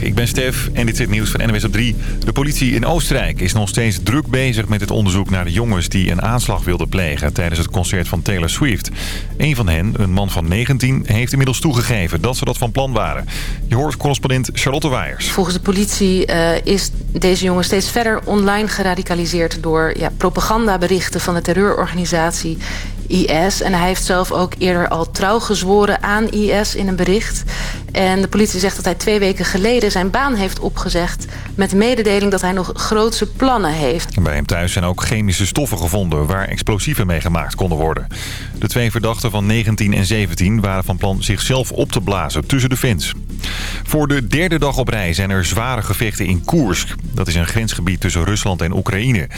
Ik ben Stef en dit is het nieuws van NWS op 3. De politie in Oostenrijk is nog steeds druk bezig met het onderzoek naar de jongens die een aanslag wilden plegen tijdens het concert van Taylor Swift. Een van hen, een man van 19, heeft inmiddels toegegeven dat ze dat van plan waren. Je hoort correspondent Charlotte Waaiers. Volgens de politie uh, is deze jongen steeds verder online geradicaliseerd door ja, propagandaberichten van de terreurorganisatie IS. En hij heeft zelf ook eerder al trouw gezworen aan IS in een bericht. En de politie zegt dat hij twee weken geleden zijn baan heeft opgezegd... met de mededeling dat hij nog grootse plannen heeft. Bij hem thuis zijn ook chemische stoffen gevonden... waar explosieven mee gemaakt konden worden. De twee verdachten van 19 en 17 waren van plan zichzelf op te blazen tussen de fans. Voor de derde dag op rij zijn er zware gevechten in Koersk. Dat is een grensgebied tussen Rusland en Oekraïne.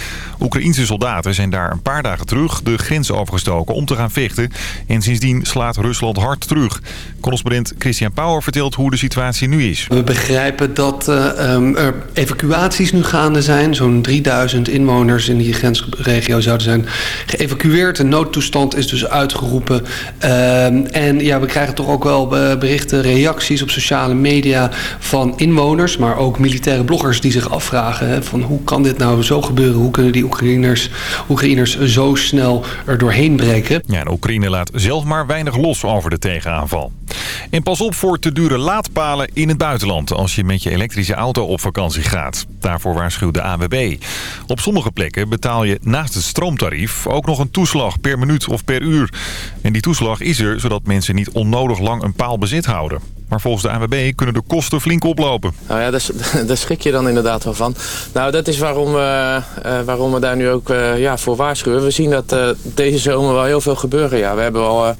Oekraïense soldaten zijn daar een paar dagen terug de grens overgestoken om te gaan vechten. En sindsdien slaat Rusland hard terug. Correspondent Christian Power vertelt hoe de situatie nu is. We begrijpen dat uh, er evacuaties nu gaande zijn. Zo'n 3000 inwoners in die grensregio zouden zijn geëvacueerd. Een noodtoestand is dus uitgeroepen. Uh, en ja, we krijgen toch ook wel berichten, reacties op sociale media van inwoners... maar ook militaire bloggers die zich afvragen... Hè, van hoe kan dit nou zo gebeuren? Hoe kunnen die Oekraïners, Oekraïners zo snel er doorheen breken? Ja, en Oekraïne laat zelf maar weinig los over de tegenaanval. En pas op voor te dure laadpalen in het buitenland... als je met je elektrische auto op vakantie gaat. Daarvoor waarschuwt de AWB. Op sommige plekken betaal je naast het stroomtarief... ook nog een toeslag per minuut of per uur. En die toeslag is er zodat mensen niet onnodig lang een paal bezit houden. Maar volgens de ANWB kunnen de kosten flink oplopen. Nou ja, daar, daar schrik je dan inderdaad wel van. Nou, dat is waarom we, uh, waarom we daar nu ook uh, ja, voor waarschuwen. We zien dat uh, deze zomer wel heel veel gebeuren. Ja, we hebben al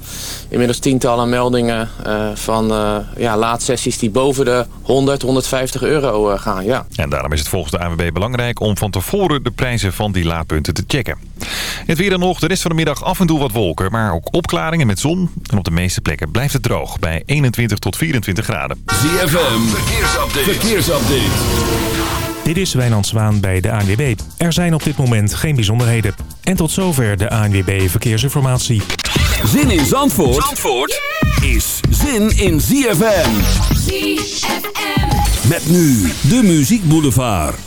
inmiddels tientallen meldingen van ja, laadsessies die boven de 100, 150 euro gaan. Ja. En daarom is het volgens de ANWB belangrijk om van tevoren de prijzen van die laadpunten te checken. Het weer dan nog, de rest van de middag af en toe wat wolken, maar ook opklaringen met zon. En op de meeste plekken blijft het droog bij 21 tot 24 graden. ZFM, verkeersupdate. verkeersupdate. Dit is Wijnand Zwaan bij de ANWB. Er zijn op dit moment geen bijzonderheden. En tot zover de ANWB Verkeersinformatie. Zin in Zandvoort, Zandvoort is zin in ZFM. ZFM. Met nu de Muziek Boulevard.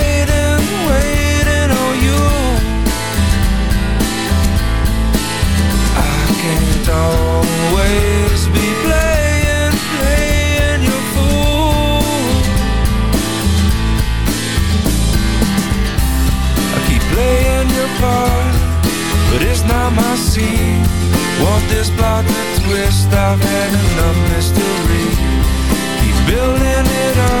I've had enough mystery. Building it up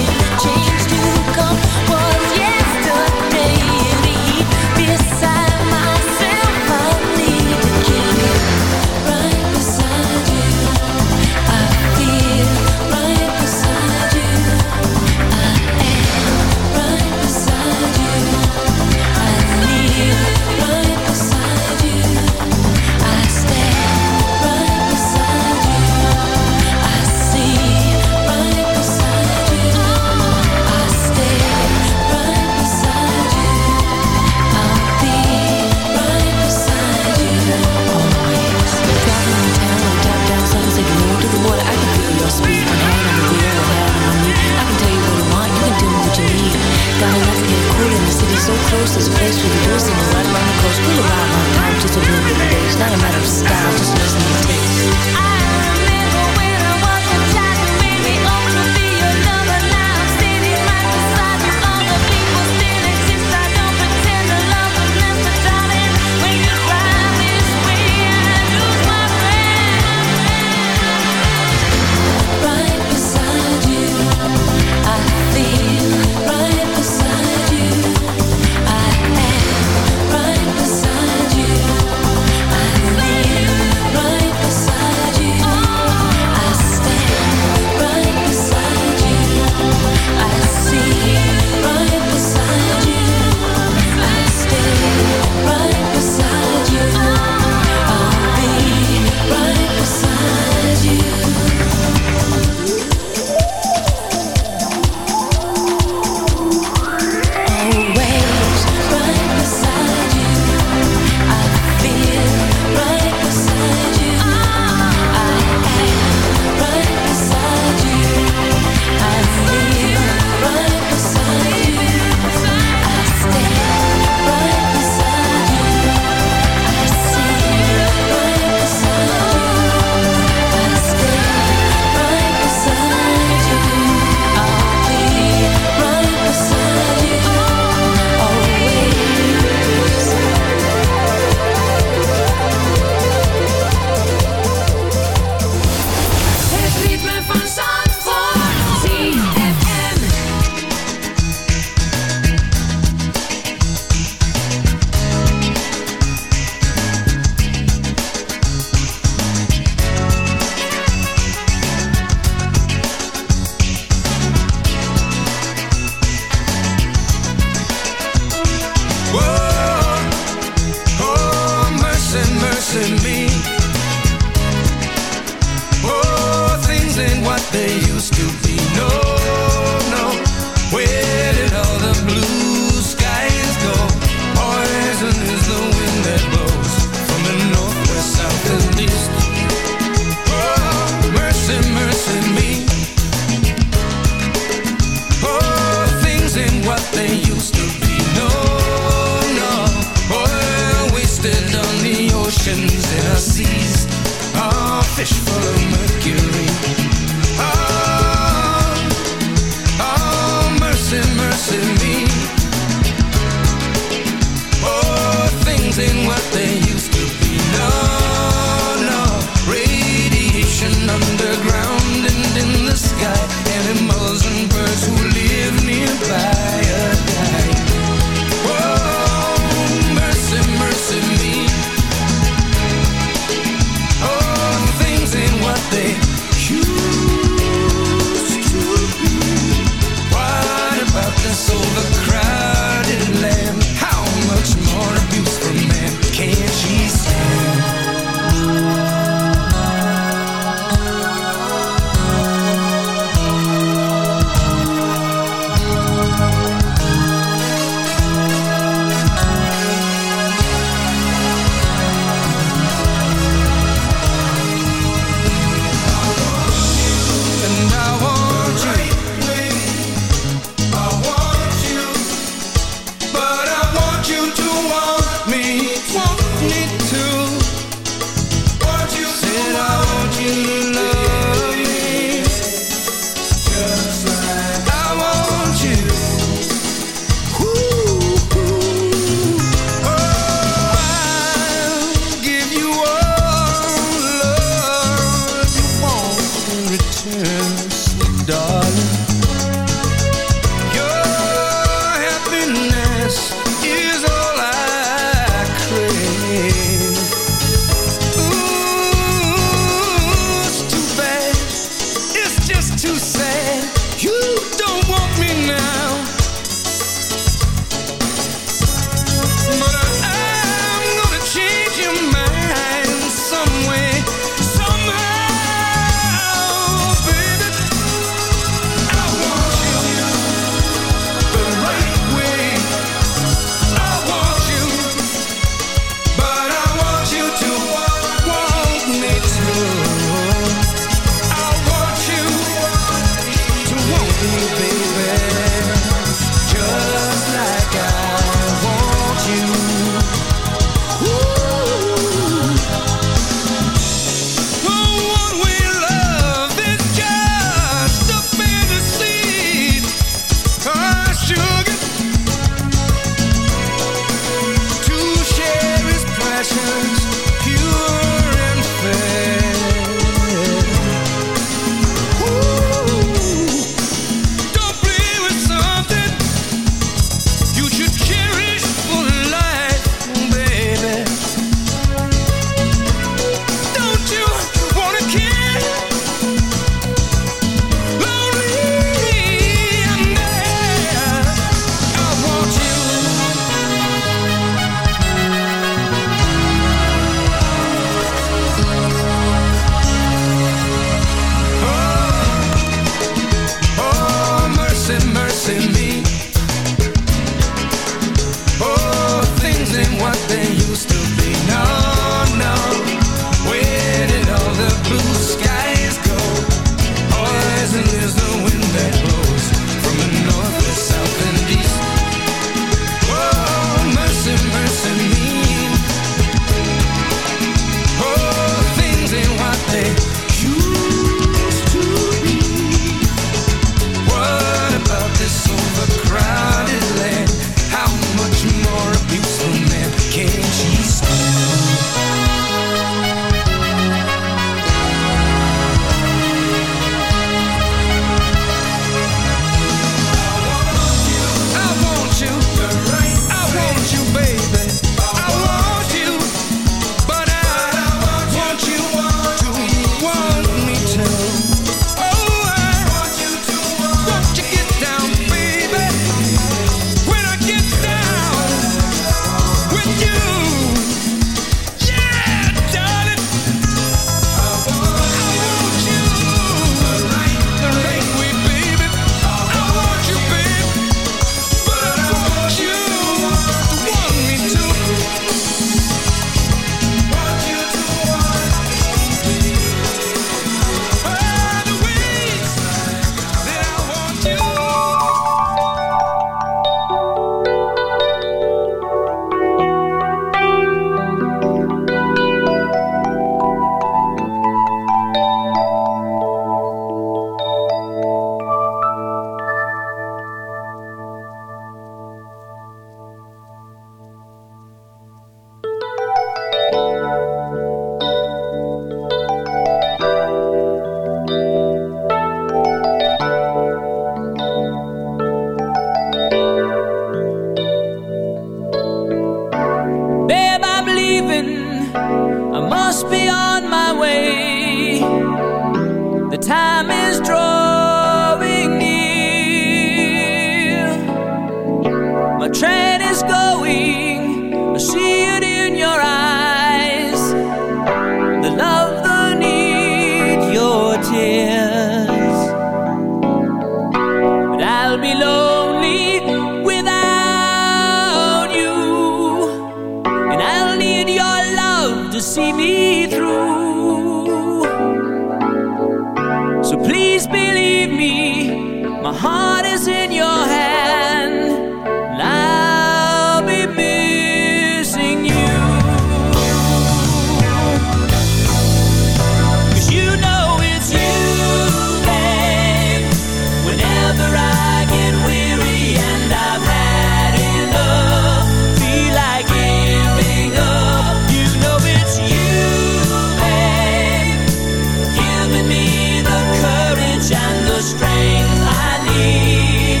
I need,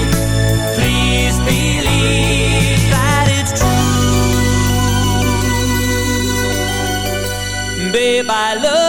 please believe that it's true. Baby, I love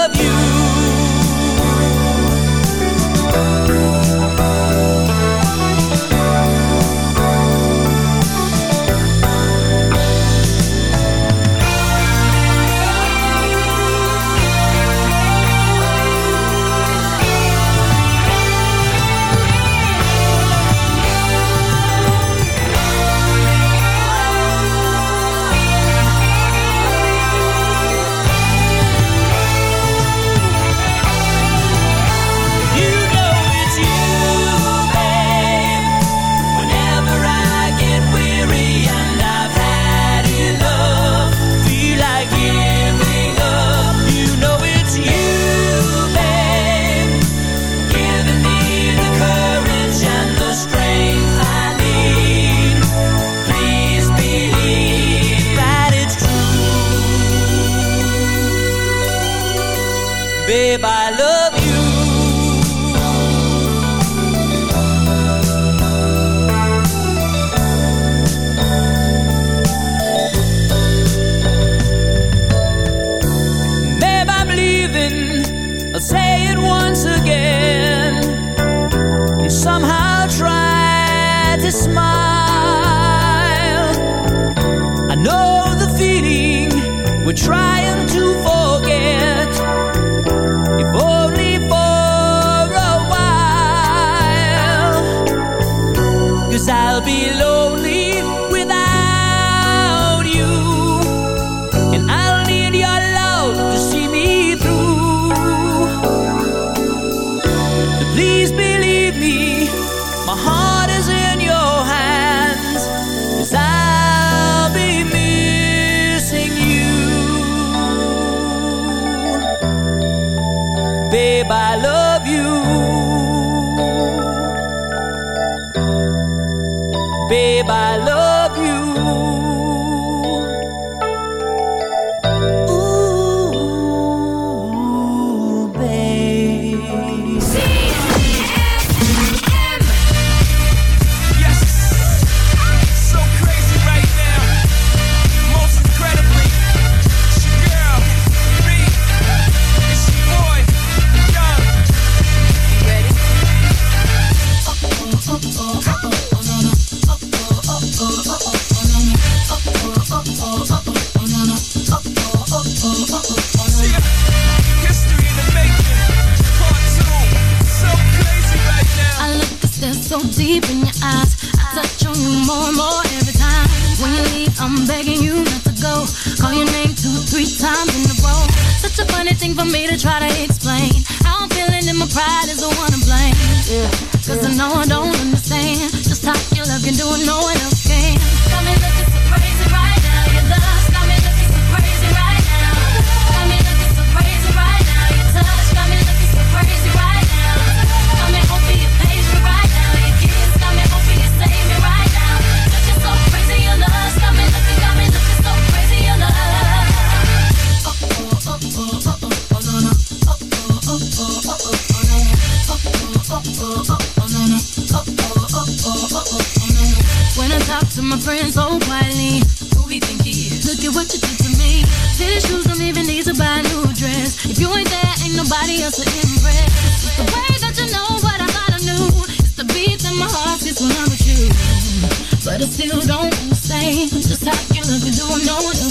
friend so quietly. Who we think he is? Look at what you did to me. Tennis shoes don't even need to buy a new dress. If you ain't there, ain't nobody else to impress. It's the way that you know what I thought I knew. It's the beats in my heart just when I'm with you. But I still don't understand just how you look and do I'm.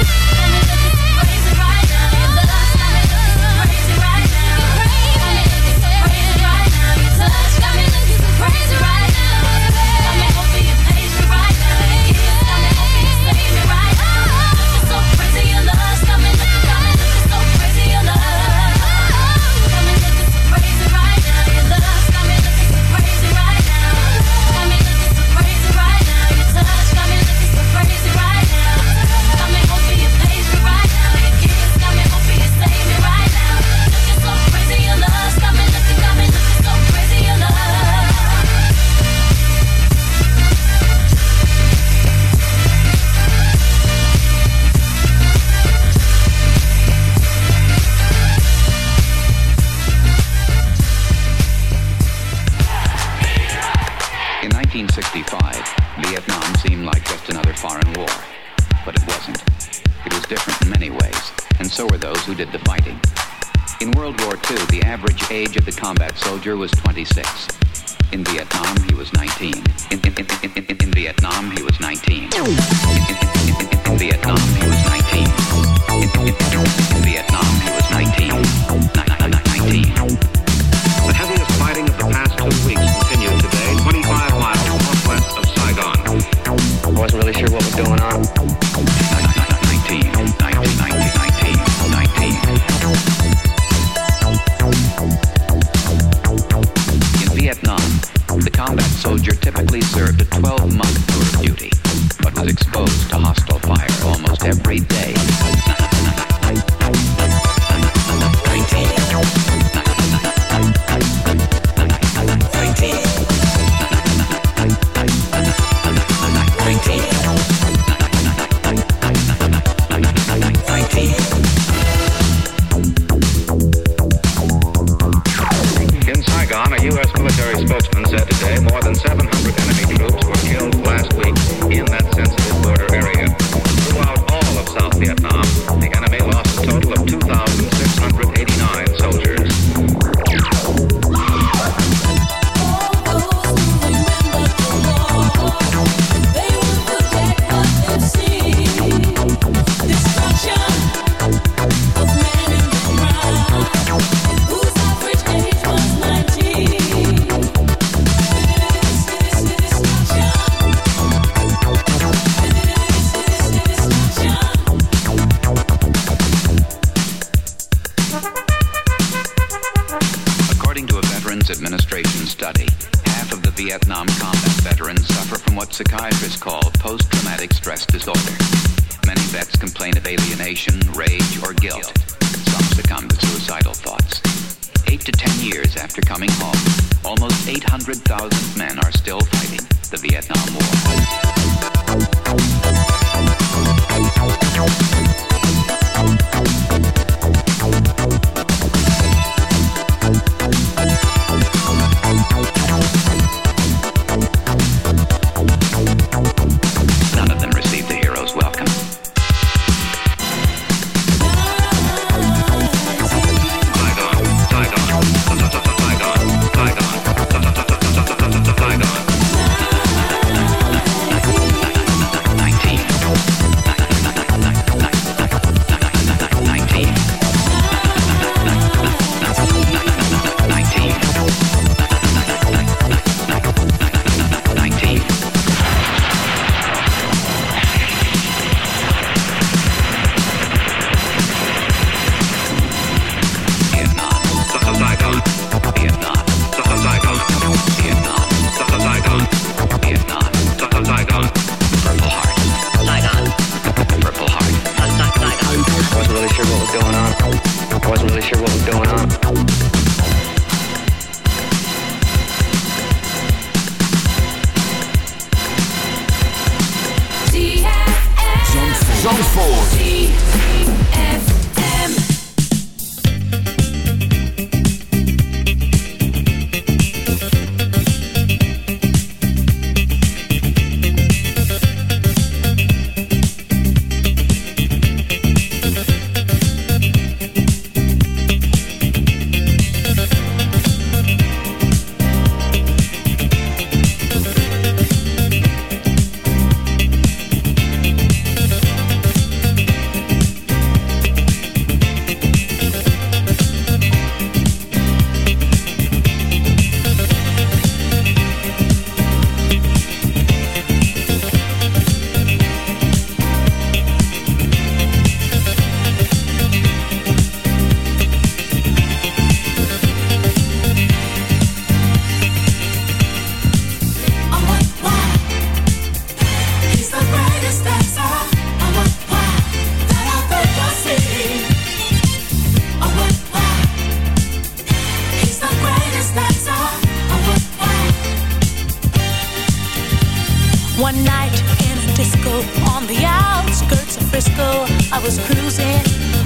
One night in a disco on the outskirts of Frisco, I was cruising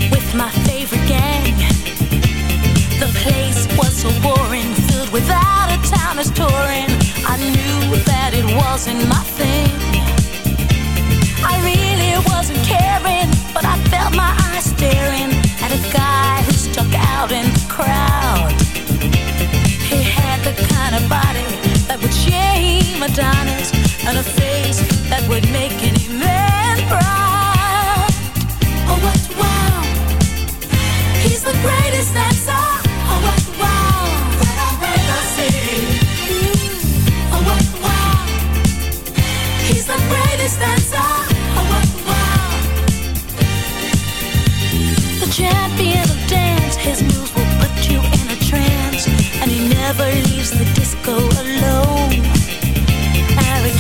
with my favorite gang. The place was so boring, filled with out of towners touring. I knew that it wasn't my thing. I really wasn't caring, but I felt my eyes staring at a guy who stuck out in the crowd. He had the kind of body that would shame Adonis and a face that would make any man proud. Oh, what, wow. He's the greatest dancer. Oh, what, wow, that I've ever seen. Mm. Oh, what, wow. He's the greatest dancer. Oh, what, wow. The champion of dance, his moves will put you in a trance, and he never leaves the disco.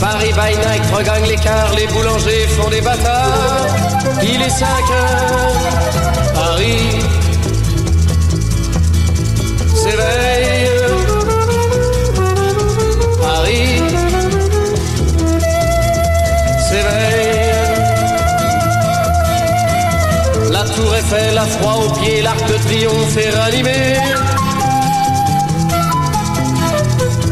Paris by night regagne l'écart, les boulangers font des bâtards. Il est 5 heures, Paris s'éveille. Paris s'éveille. La tour Eiffel a froid aux pieds, l'arc de triomphe est ranimé.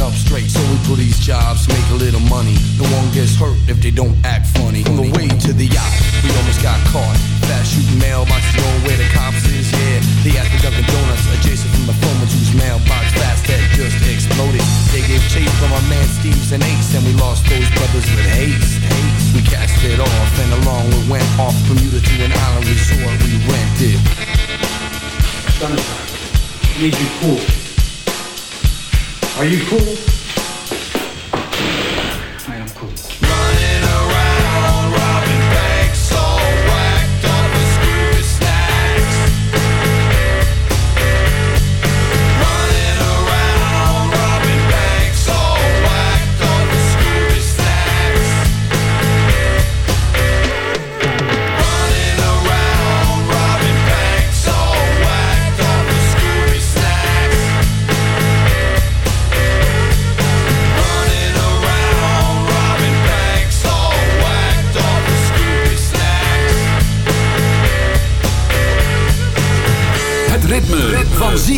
up straight. So we pull these jobs, make a little money. No one gets hurt if they don't act funny. On the way to the yacht, we almost got caught. Fast shooting mailboxes, knowing where the cops is, yeah. They at the Dunkin' Donuts, adjacent from the phone whose mailbox fast had just exploded. They gave chase from our man Steve's and Ace, and we lost those brothers with haste. haste. We cast it off, and along we went off Bermuda to an island resort we rented. Sunshine, need you cool. Are you cool?